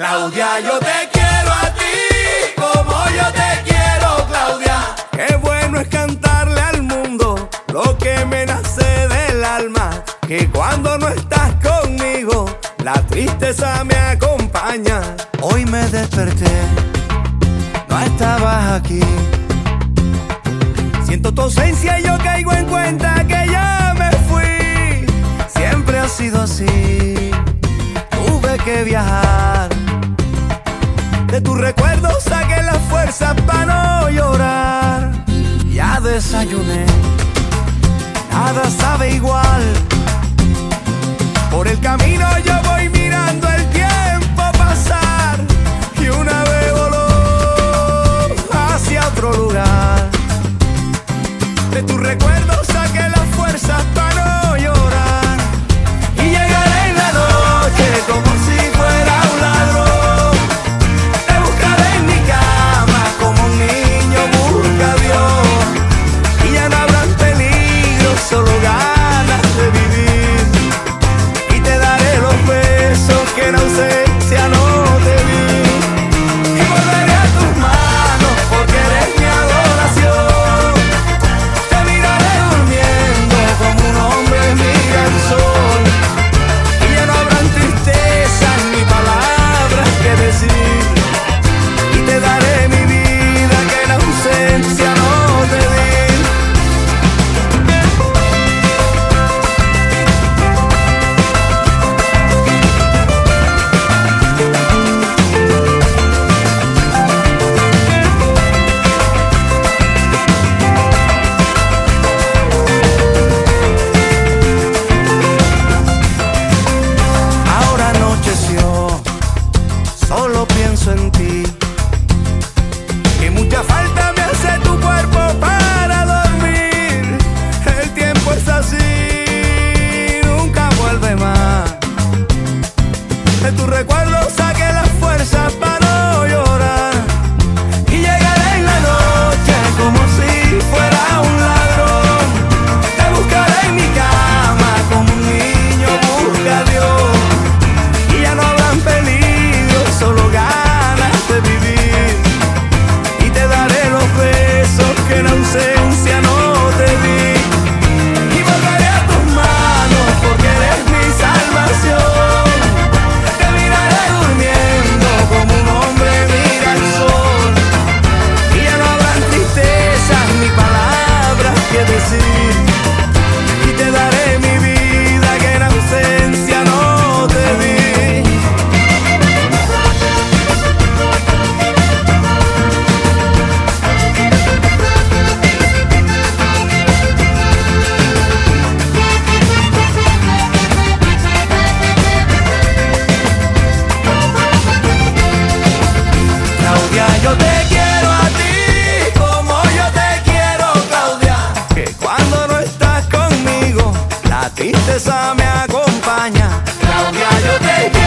Claudia, yo te quiero a ti como yo te quiero, Claudia. Qué bueno es cantarle al mundo lo que me nace del alma. Que cuando no estás conmigo, la tristeza me acompaña. Hoy me desperté, no estabas aquí. Siento tu ausencia y yo caigo en cuenta que ya me fui. Siempre ha sido así. Tuve que viajar. De tus recuerdos saqué la fuerza para no llorar. Ya desayuné. Nada sabe igual. Por el camino yo voy tristeza me acompaña. Claudia, yo te